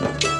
शाम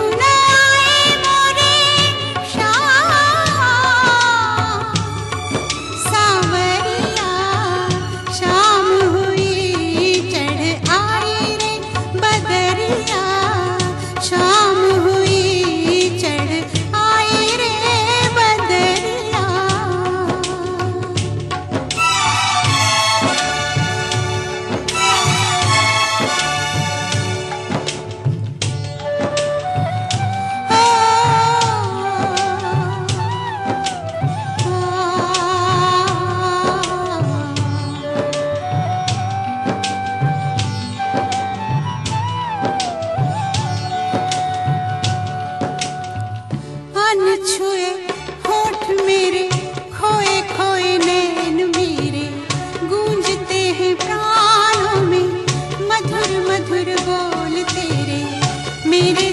मेरे